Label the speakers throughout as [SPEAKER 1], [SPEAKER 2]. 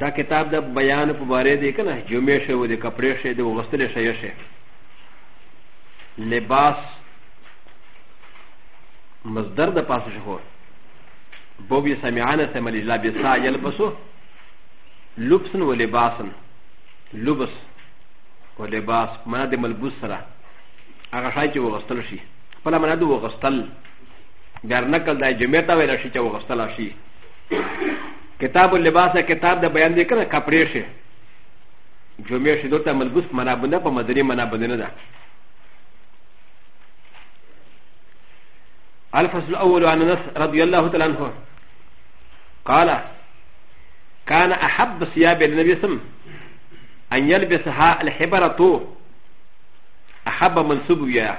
[SPEAKER 1] دا کتاب د بیان په باره دی کنه جمعې شی و د کپړې شی د وغستلې شی شی لباس مصدر د پاسه شهو بوب یې سمعانه سمل الا بسا یلبسو لبسن و لباسن لبس و لباس معنا د ملبوس سره هغه شای چې وغستل شي خپل معنا د وغستل در نقل دا جمعه تا ویل شي چې وغستل شي کتاب اللباس کتاب د بیان دی کنه کپڑے شي جمعه شي دوته ملبوس منا بنده په مدني منا بنده نه ده الفصل الاول عن انس رضي الله تعالى عنه قال كان احب ثياب النبي صلى الله عليه وسلم ان يلبسها الحبره احب منسوب وياه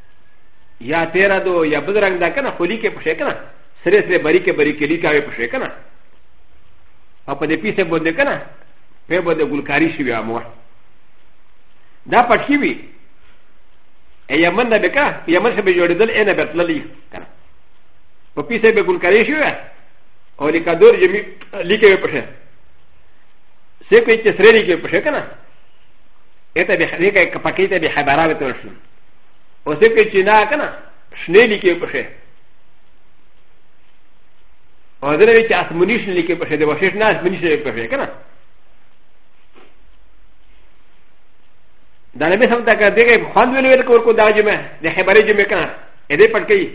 [SPEAKER 1] یا تیرا دو یا بل رنگ دا کنه خولی کې پښې کنه سره سره بری کې بری کې لیکاوي پښې کنه او په دې پیسه باندې کنه په باندې ګلکاری شي بیا مور دا پټکی وی یمن نه بکا یمن څخه به جوړېدل ان به تللی کنه په پیسه به ګلکاری شي او لیکا دور جمی لیکه پښې سه کوي چې سره لیکه پښې کنه اته به دې کې پکې ته به خبره وته ورشي او څه کې چې نه کنه شنه لیکي په شه او دا نه چې اسمنی شنه لیکي په شه د وشیش نه اسمنی شنه لیکي په شه کنه دا نه به سم تا کړ دغه خوند ویل ویل کور کو دا جمع د خبرې جمع کنه اې دې پټ کړي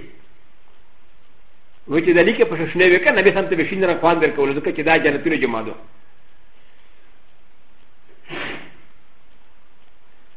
[SPEAKER 1] و چې د لیکه په شنه وې کنه به سم ته به شین نه خوان درکول ځکه چې دا جنتونه جمع دو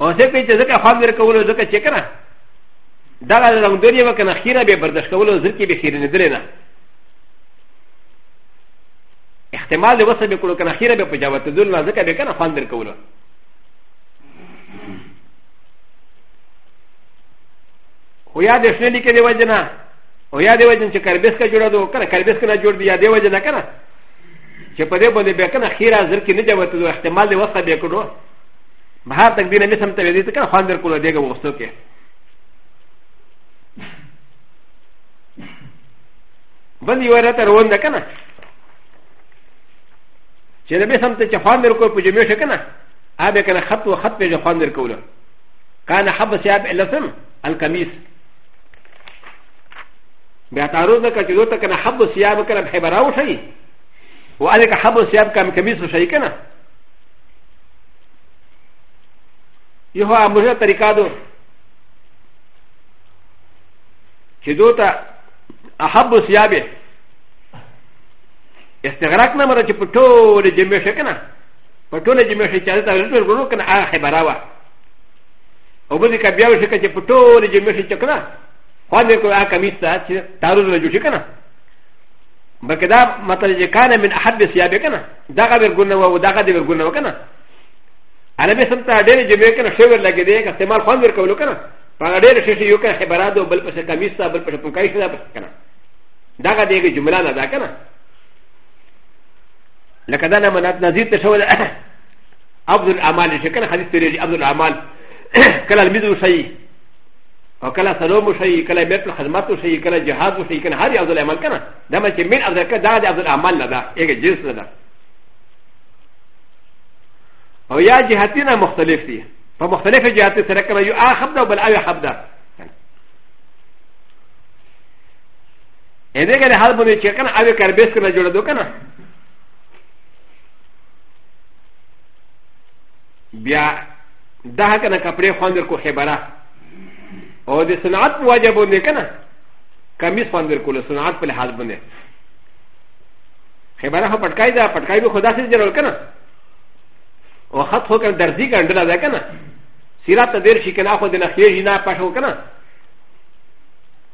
[SPEAKER 1] او څه په چې ځکه خواب ور کولو ځکه چې کنه دا د رنګدوري وکنه خیره به برداشت کولو ځکه به خیره نه درې نه احتمال د وسه به کولو کنه خیره به پجاوت دل نه ځکه به کنه خوان در کولو خو یا د شنه لیکې دی وجنه او یا دی وجنه چې کربس کا جوړه دو کنه کربس کنه جوړ دی یا دی وجنه کنه چې په دې باندې به کنه خیره ځکه نه جوړته احتمال د وسه به کولو بهر تکبیر نه سم ته ویدی ته کنه خوان در کولو دیګه وغوستو کې بل یو راته روان ده کنه چې نبی سم ته چې خوان در کول په جمعې شو کنه هغه کنه خط و خط په خوان در کولو كان حب سياب الاسم القميص بیا تعرض ده چې دوته کنه حب سیاب کله په براو شي و الک حب سیاب کم کمیس شي کنه یو هغه مهمه طریقه ده چې دوی ته احب سیابه استغراق نه مره چې په ټوله جمعې شي که نه په ټوله جمعې شي چې هلته ولټول ګورو که نه هغه خبره وه او بل که بیا وشي که چې په ټوله جمعې شي چې که نه خوند یې کړو هغه کمیس ته چې تعرض نه جوړ شي که نه بلکې دا مطلب چې کانه من احب سیابه کنه دغه ورګونه و دغه دی ورګونه و کنه انا به سمته ډېر جمعې کنه شی ور لګې دی که استعمال خوند ورکولو کنه په ډېر شی شی یو کنه خبرات او بل پسې کمیس تا بل پسې پکای شي دا کنه دغه دی جمله نه دا کنه لکه دا نه منات نذیر ته شو عبد الاعمال شي کنه حدیث تیرې عبد الاعمال کله المذ شي او کله سلام وشي کله بیت الخدمت وشي کله جهاد وشي کنه هر یو ځل عمل کنه دا مې چې من افضل کړه دا د افضل عمل نه ده یې جنس نه ده او یا جهتونه مختلف دي په مختلف جهات سره کنه یو اخب ده بل اوی خب ده ا دې کې حال باندې چې کنه اوی کار بیس کنه جوړ دو کنه بیا دا هکه نه کپړې خواندر کو خبره او د صنعت په وجه باندې که نه کمیس خواندر کو له صنعت په لحاظ باندې خبره خو پټکای ده پټکای به خدا سره جوړ کنه او خط هو کنه درځي ګنډل ده کنه سیرات ته دیر شي کنه خو د نخیې نه پښو کنه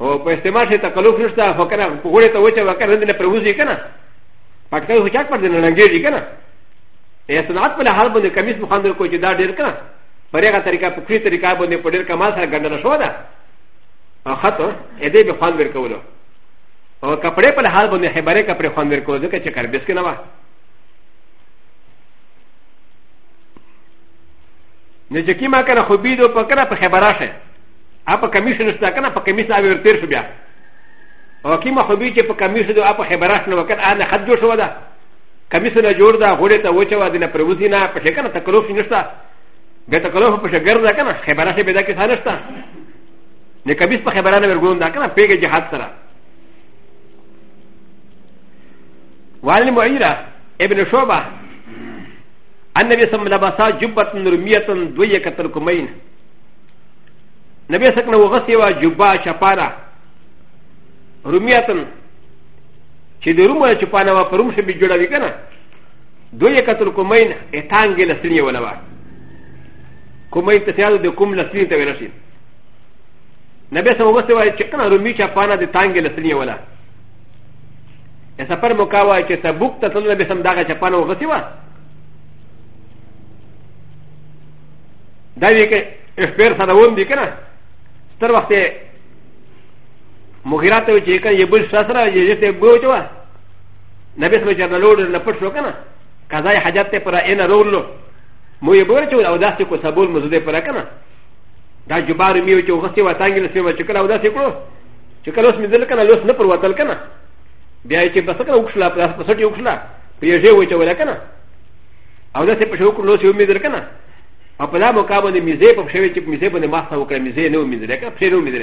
[SPEAKER 1] او په استعمال شي تکلف نشته خو کنه په غوړې ته وچه وکړه نه پروزي کنه پټکای هو چاک پر دې نه لنګېږي کنه ا صنعت په لحاظ باندې کمیس مخاندر کو چې دا ډیر کنه پر هغه طریقه په کړی طریقه باندې په ډیر کمال سره ګندل شو ده او خط ا دې به خوان ورکولو او کپڑے په لحاظ باندې خبره کپڑے خوان ورکولو ځکه چې کار بیس کنه وا نه چې کیما کنه خو بیدو په کنه په خبره شه اپ کمیشن شته کنه په کمیس اوی ورتیر شو بیا او کیما خو بی چې په کمیس دو اپ خبره شنو وکړه ان خط جوړ شو ده کمیس نه جوړ ده غوړې ته وچوه دې نه پروزي نه په شکل تکلف نشته بیا تکلف په شګر ده که نه خبره شي بېدا کیسه نشته د کمیس په خبره نه ورګون ده که نه پېږې جهاد سره والي معيره ابن شعبه النبي صلى الله عليه وسلم جبت نرميه دويه كتل كمين نبي سكن وغسي وجبا شفاره رميه چې د رومه چې پانه وا پروم شي بجوړه وی کنه دوی کتل کومین اتانګ لسنی ولا وا کومین ته سیادو د کوم لسنی ته ویل شي نبی سم وسه وای چې کنه رومي چې پانه د تانګ لسنی ولا ا سفر موقع وای چې تبوک ته تل نبی سم داګه چې پانه وغسی وا دا وی کې افیر سره ووم دي کنه تر وخته مغیره ته چې کنه یبل سره یې ته ګوچوا نبی سمه چې نه لوړ نه پټ شو کنه قضا حاجت ته پر ان رولو مو یې بور چې او داسې کو سبول مزده پر کنه دا جبار میو چې وغسی وتانګل سمه چې کله او داسې کړو چې کله اوس مزل کنه لوس نه پر وتل کنه بیا چې بس کنه وښلا پر پس ټی وښلا پیژې و چې ولا کنه او داسې په شو کړو لوس یو مزل کنه او په دا مقابله مزه په شوی چې مزه باندې ما سره وکړه مزه نه مزل کنه په شوی مزل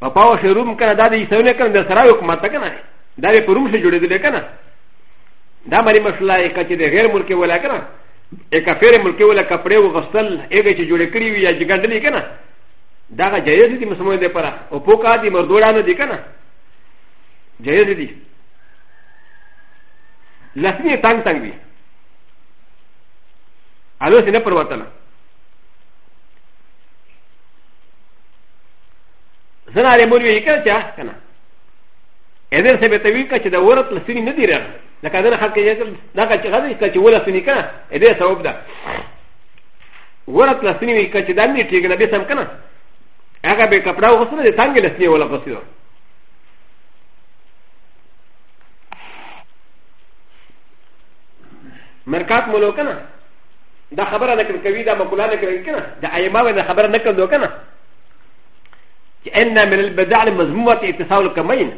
[SPEAKER 1] په پاو شو روم کنه دا د عیسویونه کنه د سره حکومت ته کنه دا به پروم شو جوړېدل کنه دا مری مسله یې کچې د غیر ملکی ولا کنه ا کفیر ملکی ولا کپڑے و غسل هغه چې جوړ کړی وي یا جګړلې کنه دا غا جایز دي مسلمان دې پره او پوکا دي مردوړانه دي کنه جایز دي لسنی تنگ تنگ وي الو سینه پر وطن زنا ر مولوی یې کړ چې کنه اې دې سبه ته وی کچ د ورت لسنی نه دی راغلی لکه دا خلک یې کړ دا کچ غزي کچ ولا سنی کنه اې دې ثواب ده ورت لسنی وی کچ دا نه ټیګ نه به سم کنه هغه به کپڑا وغسل دي څنګه لسنی ولا غسل مرکات مولو کنه دا خبره نقل کوي دا مقوله نقل کوي کنه دا ائمه ولا خبره نقل دو کنه چې ان من البدع المذمومه اتصال الكمين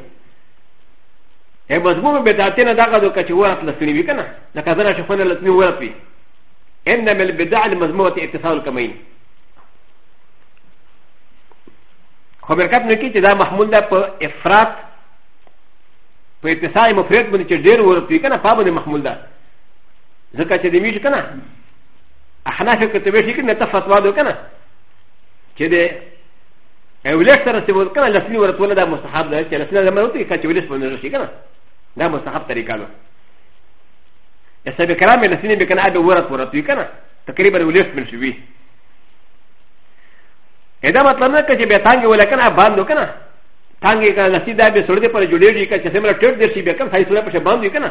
[SPEAKER 1] هي مذمومه بدعتنا دا غدو کچ ورت لسني وی کنه دا کزنا شفنا لسني ورت وی ان من البدع المذمومه اتصال الكمين خو برکت نه کی چې دا محمول ده په افراط په اتصال مفرد باندې چې ډیر ورت وی کنه په باندې محمول ده ځکه چې د ویش کنه احناف کته ویش کنه ته فتوا دو کنه چې د اولاد سره څه ول کنه لسنی ورته ول دا مستحب ده چې لسنی زموږ ته کچې ولې سپونه راشي کنه دا مستحب طریقه ده اسه به کرامه لسنی به کنه ابه ورته ورته کنه تقریبا ولې سپونه شوی ادا مطلب نه کچې به تانګ ولا کنه باندې کنه تانګ کنه لسنی دا به سړې پر جوړېږي کچې سمره ټټ درشي به کنه فیصله پښه باندې کنه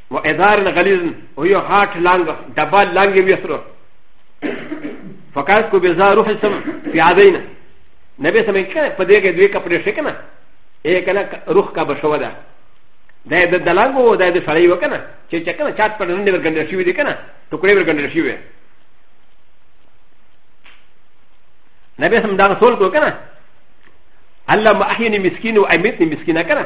[SPEAKER 1] و ادار غلیظ او یو هاټ لانګ دبا لانګ وی سره فقط کو بزا روح سم پیادین نبی سم کنه په دې کې دوی کپڑے شي کنه اے کنه روح کا بشو ده دا د دلانګ او دا د سړی وکنه چې چې کنه چات پر نن ورګند شي وی کنه ټوکړې ورګند شي وی نبی سم دا رسول کو کنه الله ما احيني مسكين وامتني مسكينه کنه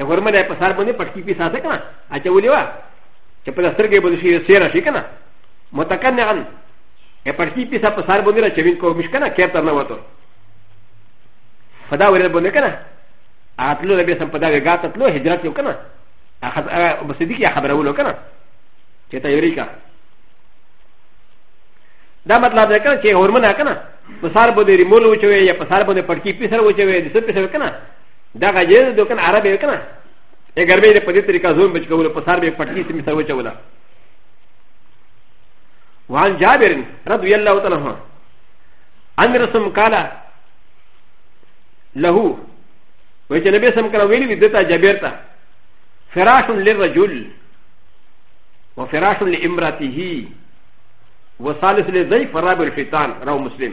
[SPEAKER 1] ا غ ر م ن ا پ س ا ر ب ن د ي پټکی پی ساته کنه ا چ و ل ي و ا چې په دستر کې بده شي سیرا شي کنه متکنه ان ا پټکی پی سا په سار باندې را چوین کو مش کنه کېر تر نه وته فدا ورې باندې کنه اتلو به سم په دا وګا تلو هجرت یو کنه اخذ بس دې کې خبره ولو کنه چې ته یوري کا دا مطلب ده کنه چې هورمون کنه په سار باندې ریمول وچوي یا په سار باندې پټکی پی سر وچوي د څه پی سر کنه دا غجر دو کنه عرب یې کنه اگر به په دې طریقه زوم بچ کوله په سر به پټکی سم سره وچوله وعن جابر رضي الله تعالى عنه ان رسم قال له وجه نبي سم قال ويلي دتا جابرتا فراش للرجل وفراش لامراته وثالث للضيف رابع الشيطان رواه مسلم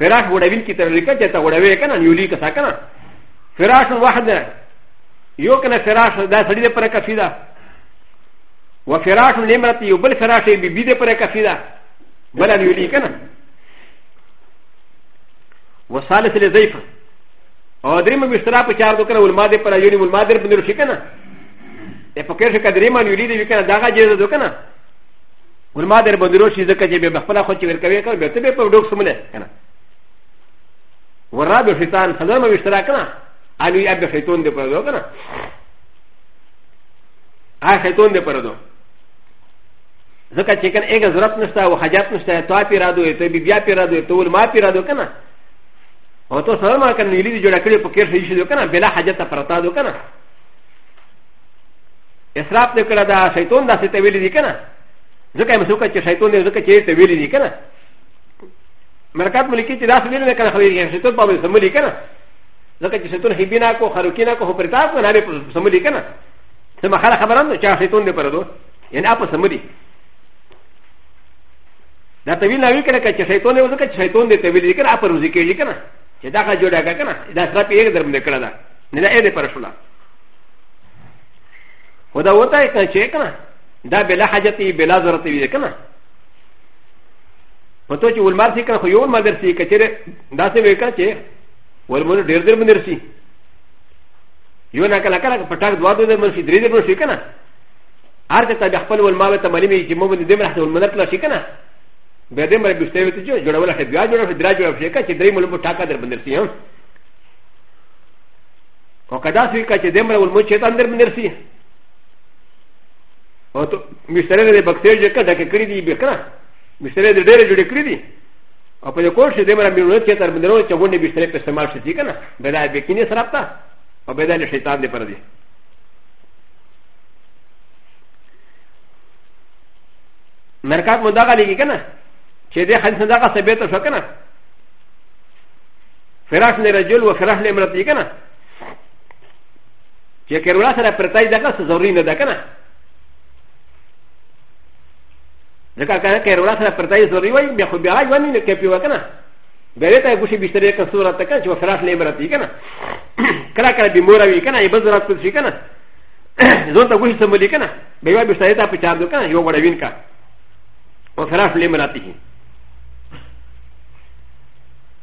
[SPEAKER 1] فراش غړوین کی تر لیکه چې تا غړوي کنه نیولی که سا کنه فراش واحد یو کنه فراش دا سړی دې پر کفی ده و فراش نمرت یو بل فراش بی بی دې پر کفی ده بل نیولی کنه و ثالث لزیف او دریم مشترا په چار دو کنه علماء دې پر یونی علماء دې بندر شي کنه ا په کې شي کدریم نیولی دې کنه داغه جیز دو کنه ګل ما در باندې روشي ځکه چې به خپل خو چې ورکوي کنه به ته به په ډوک سمله کنه ورا به شیطان خزر مې وشترا کنه ان یې به شیطان دې پر دو کنه آ شیطان دې پر دو ځکه چې کنه ایګه ضرورت نشته او حاجت نشته تو پی را دوی ته بیا پی را دوی ته ول ما پی را دو کنه او ته سره ما کنه نیلی جوړ کړی په کیر شي شي کنه بلا حاجت پرتا دو کنه اسراف دې کړه دا شیطان داسې ته ویلي دي که نه ځکه یې مسوکه چې شیطان دې ځکه چې ته ویلي دي که نه مرکات ملکی چې داسې ویلي نه کنه خو یې شیطان په باندې سمولي که نه ځکه چې شیطان هیبي نه کو خروکي نه کو خو پرتا کو نه به سمولي که نه څه مخاله خبره هم ده چې شیطان دې پر دو یعنی اپه سمولي دا تویل نه وی کنه چې شیطان دې ځکه چې شیطان دې ته ویلي دي که نه اپه روزي کېږي که نه چې دا کا جوړه که نه دا سره په یې درم نه کړه دا نه دا یې دې پر شوله خو دا وته یې کنه چې کنه دا بلا حاجت یې بلا ضرورت یې کنه په تو چې ولمر سي کنه خو یو ولمر درسي کچره دا څه وې کنه چې ولمر ډېر ډېر باندې درسي یو نه کله کله په ټاک دوا دوه مرسي درې دې مرسي کنه هر ته به خپل ولمر ته ملي مې چې مو باندې دې مرسته ولمر کړل شي کنه به دې مې بيسته وي چې جوړول شي بیا جوړول شي درا جوړول شي کنه چې درې ملمو ټاکا در باندې درسي هم او که داسې وي که چې دمره ولمو چې تان در بندر سي او ته مشتری دې بکسې جوړ کړه ډکې کړې دي به کړه مشتری دې ډېرې جوړې کړې دي او په دې کور شي دمره ملونه چې تر بندرو چې غونډې مشتری په استعمال شي کنه به دا به کینې سره تا او به دا شیطان دې پر دي مرکات مدغه لګي کنه چې دې خلک څنګه ثابت شو کنه فراش نه رجل و فراش نه مرتی کنه چې کرولا سره پرتای دغه څه ضروري نه ده کنه ځکه کنه کرولا سره پرتای ضروري وای بیا خو بیا راځي ونی نه کپی وکنه بیا ته ګوشي بشتري کنه صورت ته کنه چې فراش نه مرتی کنه کله کله به مور وی کنه یې بزرات کوي شي کنه زه ته ګوشي سم دي کنه بیا به شته ته په چار دو کنه یو وړ وین کا او فراش نه مرتی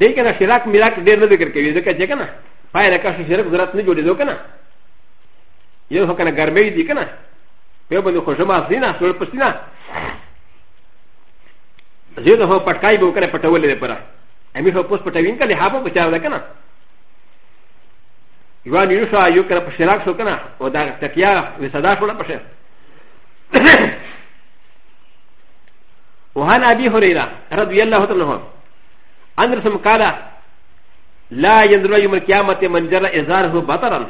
[SPEAKER 1] دې کنه شراک میراک ډېر نه ذکر کوي ځکه چې کنه پای لکه شو شرک ضرورت نه جوړېدو کنه یو هو کنه ګرمې دي کنه په باندې خو شما سینا سول پسینا زه ته هو پټکای به کنه پټولې ده پره امي هو پوس پټوین کنه هابه بچاو ده کنه یو نیو شو یو کنه په شراک شو کنه او دا تکیا وسدا شو نه پشه وهان ابي هريره رضي الله عنه ان رسم قال لا ينظر يوم القيامه من جرى ازاره بطرا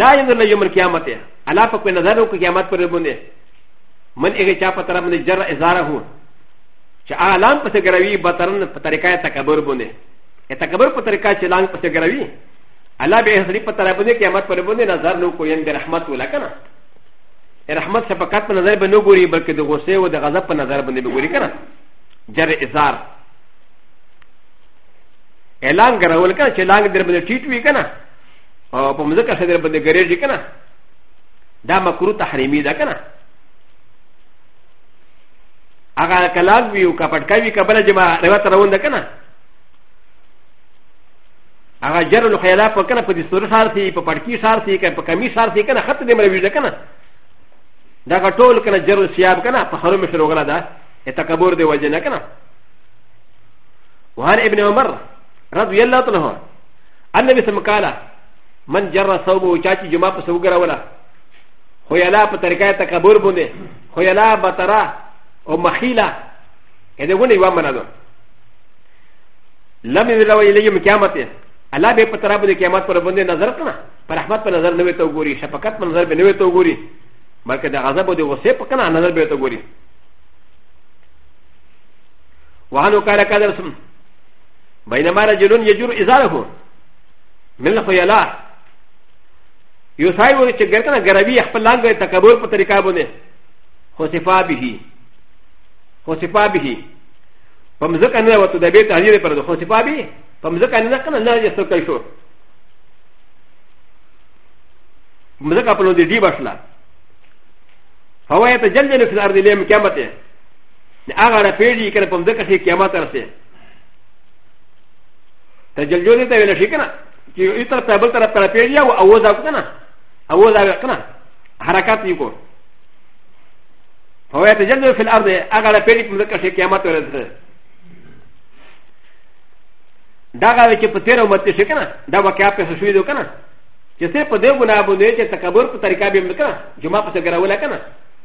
[SPEAKER 1] لا ينظر يوم القيامه على فك نظره قيامت پر بنده من اگه چا په طرف باندې جر ازاره هو چې اعلان پسې ګروي بطرن په طریقه تکبر باندې تکبر په طریقه چې لان پسې ګروي الله به هرې په طرف باندې قیامت پر باندې نظر نو کوین د رحمت ولا کنه رحمت شفقت په نظر باندې ګوري بلکې د غصې او د غضب په نظر باندې به ګوري کنه جر ازار اعلان ګرول کنه چې لانګ در باندې ټیټ وی کنه او په مزه کې در باندې ګریږي کنه دا مکروه تحریمی ده کنه هغه کلام وی او کپټکا وی کبل جما روایت روان ده کنه هغه جر له خیاله په کنه په دې سور شار سي په پړکی شار سي کنه په کمی شار سي کنه خط دې مروي ده کنه دا ټول کنه جر سیاب کنه په حرم شروع غلا ده تکبر دې وجه نه کنه وهر ابن عمر رضي الله عنه النبي سم قال من جر صوب وچاچی جمعه په سوګرا ولا خو یلا په طریقه تکبر باندې خو یلا بترا او مخیلا اې دې ونه یو منلو لم يلو الي يوم قيامته الله به پترا بده قيامت پر بنده نظر کنا پر رحمت پر نظر نوي تو ګوري شفقت پر نظر به نوي تو ګوري بلکې د غضب او د غصې په کنا نظر به تو ګوري وهنو کار کار رسم بينما رجل يجر ازاره من الخيلاء يسايو چې ګرکنه ګروي خپل لانګ تکبر په طریقه باندې خو صفا به خصفا به په مزکه نه وته د بیت هغه پر د خصفا به په مزکه نه کنه نه یې څوک شو مزکه په لودي دی بشلا هو یې ته جلجل فی الارض لیم قیامت نه هغه را پیډی کړ په مزکه کې قیامت رسې ته جلجل ته ویل شي کنه چې یو تر ته بل تر پر پیډی او اوځه کنه اوځه کنه حرکت یې کو هو يتجدد في الارض اغلى بيلي في مزكا شي قيامات ورزقه دا غاوي چې په تیر عمر کې شي کنه دا واقعیا په شوې دو کنه چې سه په دې ګناه باندې چې تکبر په طریقه به مکنه جمعه په سره ولا کنه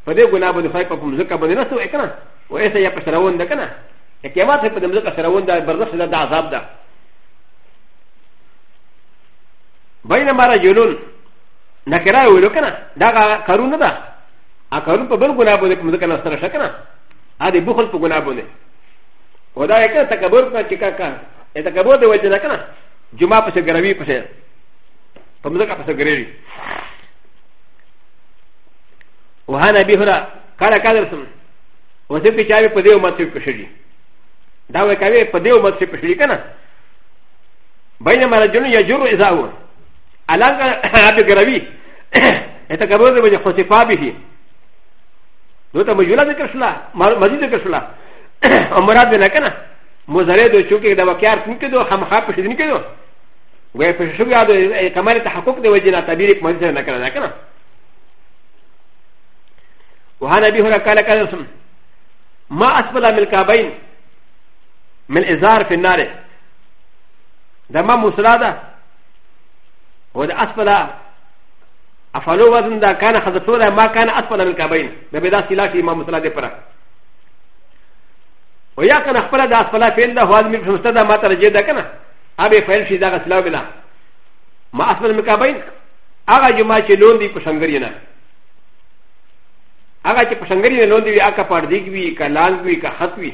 [SPEAKER 1] په دې ګناه باندې فای په مزکه باندې نه سوې کنه و ایسه یا په شرون ده کنه قیامت په دې مزکه شرون ده برزخ ده عذاب ده بینما رجلون نکرا ویلو کنه دا کارونه ده ا ک ر په بل ګناه باندې کوم ځکه نستره شک نه ا دې بخل په ګناه باندې و دا یې کنه تکبر کنه چې کا کا ا تکبر دې وجه نه کنه جمعه پسې ګروي پسې په مزګه پسې ګروي وها نبی هرا کله کله سم وځي په چاوي په دې امت کې پښړي دا وې کوي په دې امت کې پښړي کنه بینما رجل یجر اذا هو الان ابي غروي اته کبر د وجه خصفا به نو ته مجوله ذکر شلا مزید ذکر شلا او مراد نه کنه مزره دو چونکه دا وکیار څنګه دو هم خا په شدنی کېدو وای په شو یاد کمال تحقق دی وجه نه تعبیر کوم څه نه کړل کنه وهان ابي هريره قال قال ما اسفل من الكعبين من ازار في النار دما مسراده و د اسفل افعلو وزن دا کان حذفو دا ما کان اسفل من کابین دا بدا سلا شي امام مسلا دې پره و یا کان خپل دا اسفل فعل دا هواز می فمسته دا ما ترجه دا کنه ابي فعل شي دا غسلا بلا ما اسفل من کابین هغه جمعه چې لون دی په شنګری نه هغه چې په شنګری نه لون دی هغه پړ دی وی کلان وی که خط وی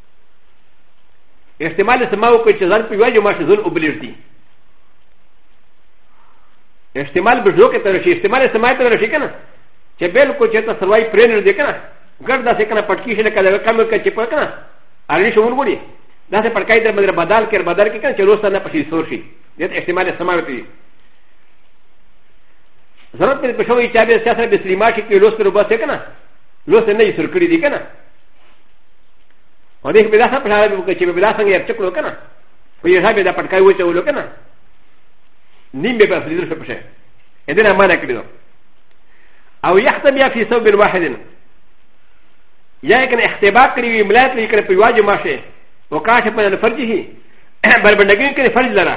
[SPEAKER 1] احتمال سما وکړي چې ځان په یوه جمعه شي ځل وبلیر دي احتمال به جوړ کړي تر شي احتمال سما ته راشي کنه چې بالکل چې ته سروای پرې نه دی کنه ګر داسې کنه پټکی شي نه کله کم کې چې پر کنه اړې شوون وړي داسې پټکای در باندې بدل کړي بدل کړي کنه چې روسته نه پشي سور شي دې احتمال سما وکړي ضرورت مې په شوې چې به سیاست به سلیما شي کې لوستره به څه کنه لوستره نه یې سر کړی دی کنه و د بلا سره پټه به وکړي چې بلا څنګه یې چکلو کنه خو یې هغه دا پټکای وچولو کنه نیم به په دې سره پښه اې دې نه مانه کړی او یختم یا فی ثوب واحد یا کنه اختبار کړی وی ملایت لري کړ په واجب ماشه او کاشه په فرج هی بل بندګی کړ فرج لرا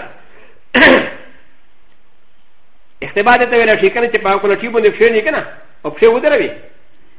[SPEAKER 1] اختبار ته ویل شي کنه چې په کوله ټیبو نه فشې نه کنه او فشې ودروي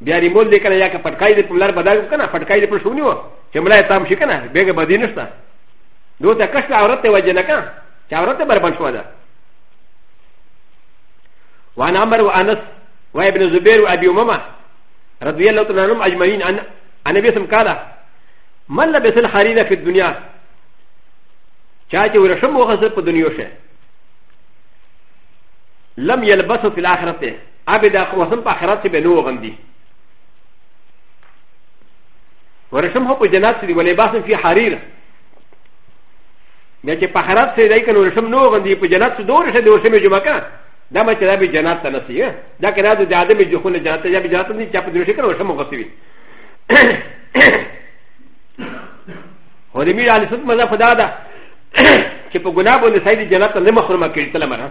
[SPEAKER 1] بیا ریموټ دی کنه یا که پټکای دی په لار بدل کنه پټکای دی په شونی و چې ملای تام شي کنه بیګه بدی نشته دو ته کښ عورت ته وجه نه کنه چې عورت بربند شو ده وان عمر وانس و ابن زبیر و ابي امامه رضي الله تعالى عنهم اجمعين ان النبي سم قال من لبس الحرير في الدنيا شاكي ورشم وغزر في الدنيا لم يلبسه في الاخره ابي دا وسم په اخرت سي بنو غندي ورشم هو په جنات سي ولې باسم في حرير بیا چې په اخرت سي دای کنه ورشم نو غندي په جنات سي دور شه دور شه مې جمعه کړه دا مې چې دا به جنات ته نسي دا کنه د ادمي جخون جنات ته یا به جنات نه چا په دور شه کنه ورشم غسوي هو د میر علی سنت مذهب دا ده چې په ګناه باندې سړی جنت نه محرومه کړي تل مره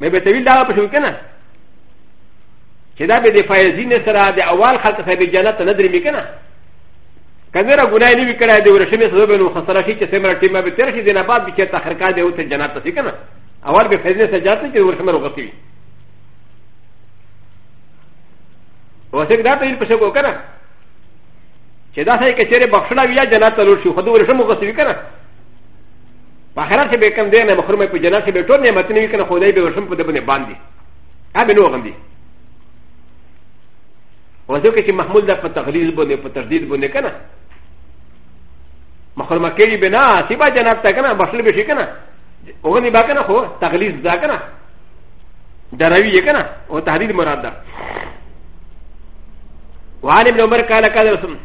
[SPEAKER 1] مې به طویل دا په شو کنه چې دا به د فایزین سره د اول خلق سره به جنت نه درې میکنه کنه را ګناه نه وکړای دی ورشمه سره به نو خساره شي چې سمره ټیم به تیر شي د نه بعد به چې تخر کار دی او ته جنت ته کنه اول به فایزین سره جنت کې ورشمه وروغتی وي وسګ دا ته یې پښه کو کنه چې دا ځای کې چیرې بخښنه ویا جنت ته لور شي خو دوی ورشمه وروغتی وي کنه په آخرت کې به کوم دی نه محروم په جنت کې به ټول نعمت نه وي کنه خدای به ورشم په دې باندې باندې هغه نو غندي وځکه چې محمول ده په تغلیظ باندې په تردید باندې کنه محروم کېږي به نه چې به جنت ته کنه بخل به شي کنه وګني با کنه خو تغلیظ ده کنه دروي یې کنه او تحدید مراد ده وعن ابن عمر قال قال رسول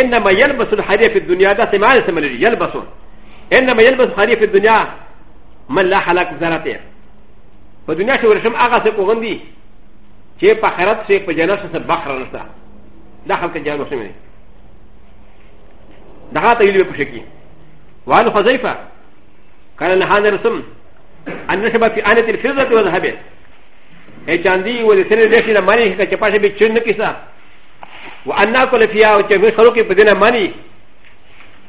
[SPEAKER 1] انما يلبس الحرير في الدنيا ده سمال سمال يلبسون انما يلبس خري في الدنيا من لا حلق زرته په دنیا کې ورشم هغه څه کوغندي چې په خیرت سره په جنت سره بخره نشته دا خلک جانو سمې دي دا هغه تیلی په شکی وان حذیفه کله نه هاند رسم ان نشب فی انت الفضه والذهب اے چاندی و دې سره دې نه مانی چې پاشه به چند کیسه وان ناکل فیها او چې خلکو په دې نه مانی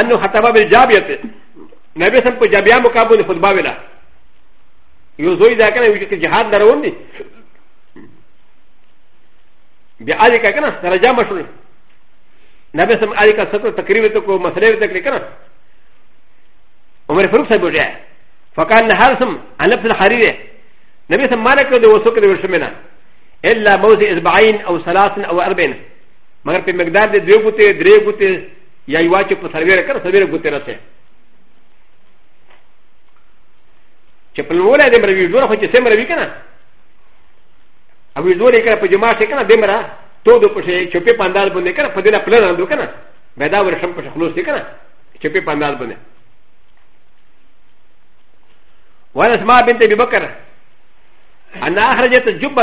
[SPEAKER 1] انه خطب بالجابيه نبي سم په جابيه مقابل خطبه ولا یو زوی دا کنه وی چې جهاد درون دي بیا اړ کا کنه درجه مشروع نبي سم اړ کا ستو تقریر ته کو مسله ته کړی کنه عمر فاروق صاحب وجه فقال هرسم انا ابن حريره نبي سم مالك دو وسوك دو شمنا الا موزي اصبعين او ثلاث او اربعين مګر په مقدار د دوه ګوتې درې ګوتې یا یو چې په سرویره کړ سرویره ګوتې رسې چې په لوړه دې مروي جوړه خو چې سم مروي کنه او جوړه کړه په جماعت کې کنه دې مرا تو دو پښې چې په پاندال باندې کنه په دې نه پلان اندو کنه بيدا ورشم په خلوص دې کنه چې په پاندال باندې وانا اسماء بنت ابي بكر انا اخرجت جبه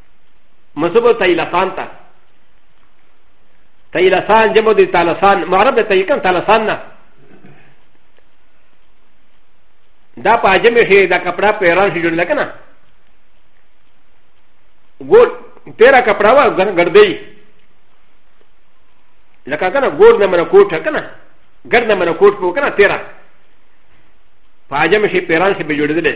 [SPEAKER 1] مذهب تایلسان ته تایلسان جمع دی تالسان معرب دی تایکن تالسان نه دا په عجم شي دا کپڑا په ایران شي جوړ لکه نه ګور تیرا کپڑا وا ګردې لکه کنه ګور نه منه کوټه کنه ګرد نه منه کوټ په کنه تیرا په عجم شي په ایران شي به جوړېدلې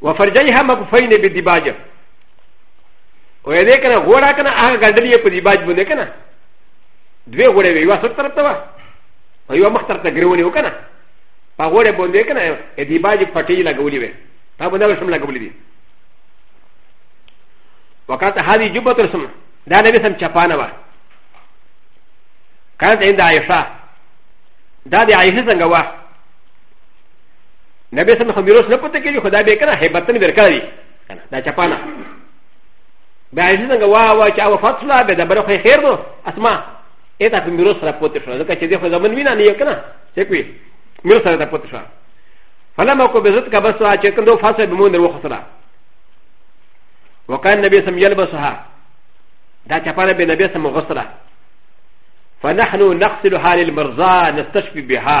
[SPEAKER 1] وفرجيها مكفين بالدباج ويدي كان غورا كان اغا غندلي په دباج باندې کنه دوی غورې وي واسو طرف ته وا او یو مخ طرف ته ګرونی وکنه په غورې باندې کنه دباج پټي لګولې وي تا باندې ورسم لګولې دي وقت هذه جبه رسم دا نبي سم چپانه وا كانت عند عائشه دا دي عائشه څنګه وا نبي سم خميروس نه پته کېږي خدای به کنه هیبتن ورکړي کنه دا چپانا بیا یې څنګه وا وا چې او فصله به د برخه خیر دو اسما اته په میروس سره پوت شو ځکه چې دغه زمون وینا نه یو کنه چې کوي میروس سره پوت شو فلما کو بزت کا بس چې کوم دو فصله به مونږ وروخه سره وکړ نبی سم یلبسها دا چپانا به نبی سم غسره فنحن نغسلها للمرضى نستشفي بها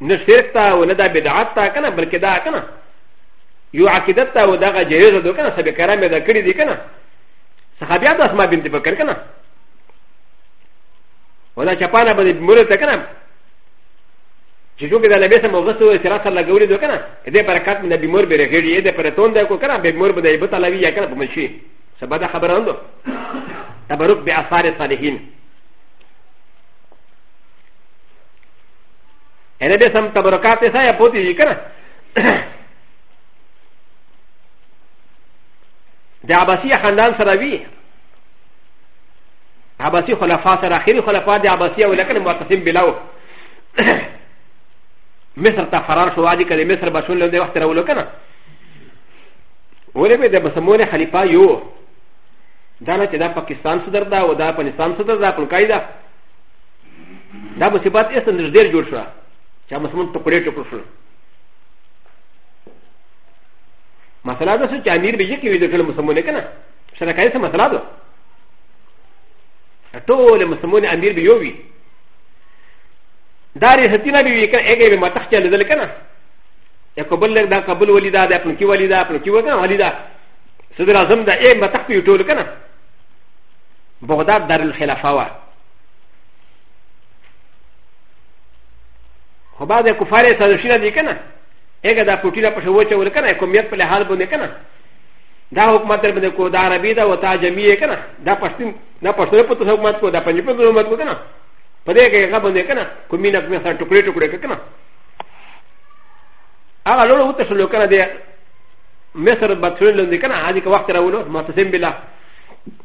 [SPEAKER 1] نه شرک تا و نه دا بدعات تا کنه بلکې دا کنه یو عقیدت تا و دغه جهیز دو کنه سبه کرام دا کړی دی کنه صحابیات اسما بنت بکر کنه ولا چپانا باندې مولې ته کنه چې څوک د نبی سره موضوع سره سره سره لګولې دو کنه دې برکات مې نبی مور به رغېږي دې پر تون دا کو کنه به مور به دې بوت لوي یا کنه په منشي سبا دا خبره اندو تبرک به اثار صالحین انا بسم تبركات سايا بوتي دي كنا د عباسي خاندان سره وي عباسي خلفاء سره اخري خلفاء د عباسي او لکه معتصم بلاو مصر ته فرار شو عادي کړي مصر بشون له دې وخت راولو کنه ولې به د بسمونه خلیفہ یو دا نه چې دا پاکستان صدر دا او دا افغانستان صدر دا پلکای دا دا مصیبت ایسته نر دیر جوړ شو چې مسلمان ټکړې ټکړ شو مسله دا چې امیر به یې کې وي د ټول مسلمان کنه سره کای څه مسله ده ټول مسلمان امیر به یو وي دا ری هتینا به وي کنه هغه به متخ چل دل کنه یا قبول لګ دا قبول ولیدا دا خپل کی ولیدا خپل کی وکنه ولیدا صدر اعظم دا اے متخ یو ټول کنه بغداد دار الخلافه وا خو بعد د کفار یې سازشونه دي که نه هغه دا پوټیله په شوچه ول که نه کومیت په لحال باندې که نه دا حکومت در باندې کو دا عربي ده او تا جمعي یې که نه دا پښتون دا پښتون په تاسو حکومت کو دا پنجاب په حکومت کو که نه په دې کې هغه باندې که نه کومي نه کومي سره ټوکړې ټوکړې که نه هغه لوړ وته شلو که نه دی مصر بطرون لندې که نه هغه که وخت راولو معتصم بالله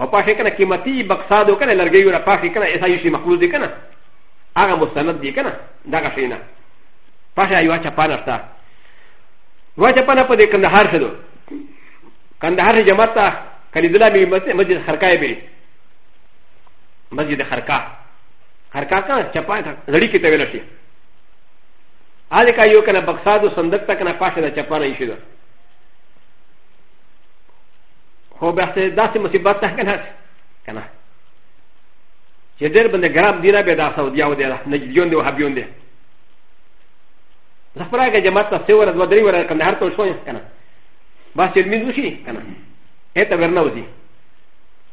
[SPEAKER 1] او په شي کنه قیمتي بکسا دو کنه لرګي ولا په شي کنه ایسا یو شي مخلوط دي کنه هغه مستند دي کنه دا شي نه په شي یو چا پانه تا و چا پانه په دې کندهار شدو کندهار جماعت ته کلی دلا می مسجد خرکای به مسجد خرکا خرکا کنه چپا زړی کې ته ویل شي هغه کا یو کنه بکسا دو صندوق تک نه پاشه د چپا نه شي هو بس داسې مصیبت نه کنه کنه چې ډېر باندې ګرام دی را به دا سعودي او دی نه جون دی او هبيون دی زه خپل هغه جماعت ته سیور دوه درې ور کنه هر څه شوی کنه بس چې مين وشي کنه هته ورنه وځي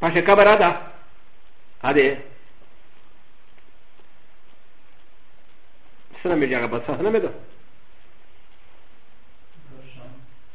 [SPEAKER 1] پښه کبر ادا ا دې سلام یې جګه بس سلام یې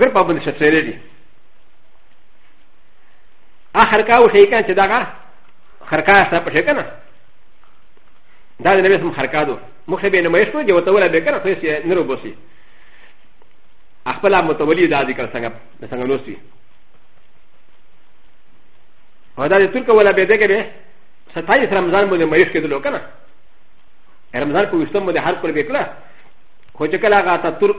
[SPEAKER 1] ګر په بند شتري دي اخر کا و شي کان چې داغه خرکا سره پښه کنه دا د نبی سم خرکا دو مخه به نه مې شو چې وته ولا به کنه خو یې نه روبوسي خپل متولي دا ذکر څنګه څنګه لوسي و دا د ترک ولا به دګه به ستایس رمضان باندې مریض کېدلو کنه رمضان په وشتم باندې هر کول وکړه خو چې کله هغه ترک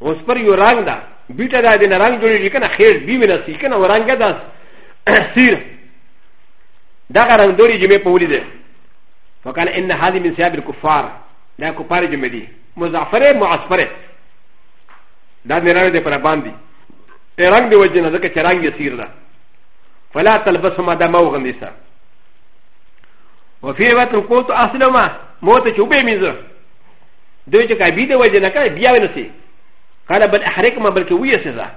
[SPEAKER 1] و سپر یو رنگ دا بیتا دا دین رنگ جوړی جی کنه خیر بی وینا سی کنه و رنگ دا سیر دا رنگ دوری جمع پولی ده فقال ان هذه من ثياب الكفار دا کفار جمع دی مزعفره معصفره دا نرانه ده پر باندی رنگ دی وجنه ځکه چې رنگ یې سیر ده فلا تلبسهما دا مو غندي سره وفي وقت قلت اصلا ما موت شو بي ميزه دوی چې کابي د وجه نه کوي بیا ونه سي قال بل احرق ما بلکې ویه سزا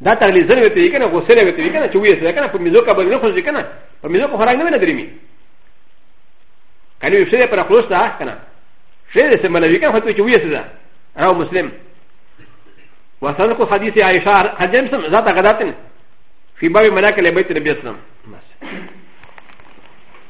[SPEAKER 1] دا تغلیزن وي ته کنه غسل وي ته کنه چې ویه سزا کنه په میزو کا بل نه خوځي کنه په میزو کو خراج نه درې می کنه یو څه پر خلاص ته کنه شه دې سم لوي کنه فتوی چې ویه سزا او مسلم وصل کو حدیث عائشہ حجم سم ذات غداتن فی باب ملاک لبیت نبی اسلام